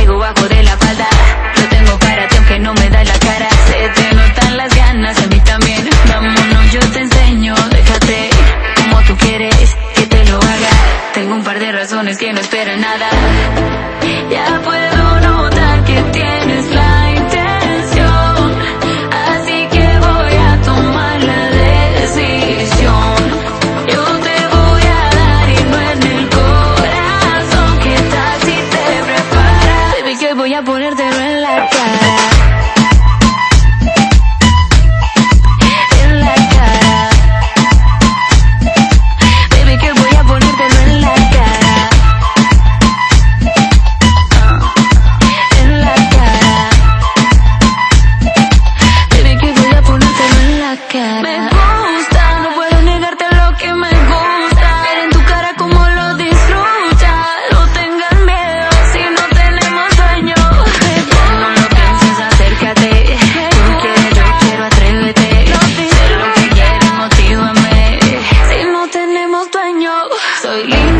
traigo bajo de la falda. Yo tengo karate aunque no me da la cara. Se te notan las ganas, a mí también. Vámonos, yo te enseño, déjate como tú quieres que te lo haga. Tengo un par de razones que no esperan nada. Ya puedo. So leave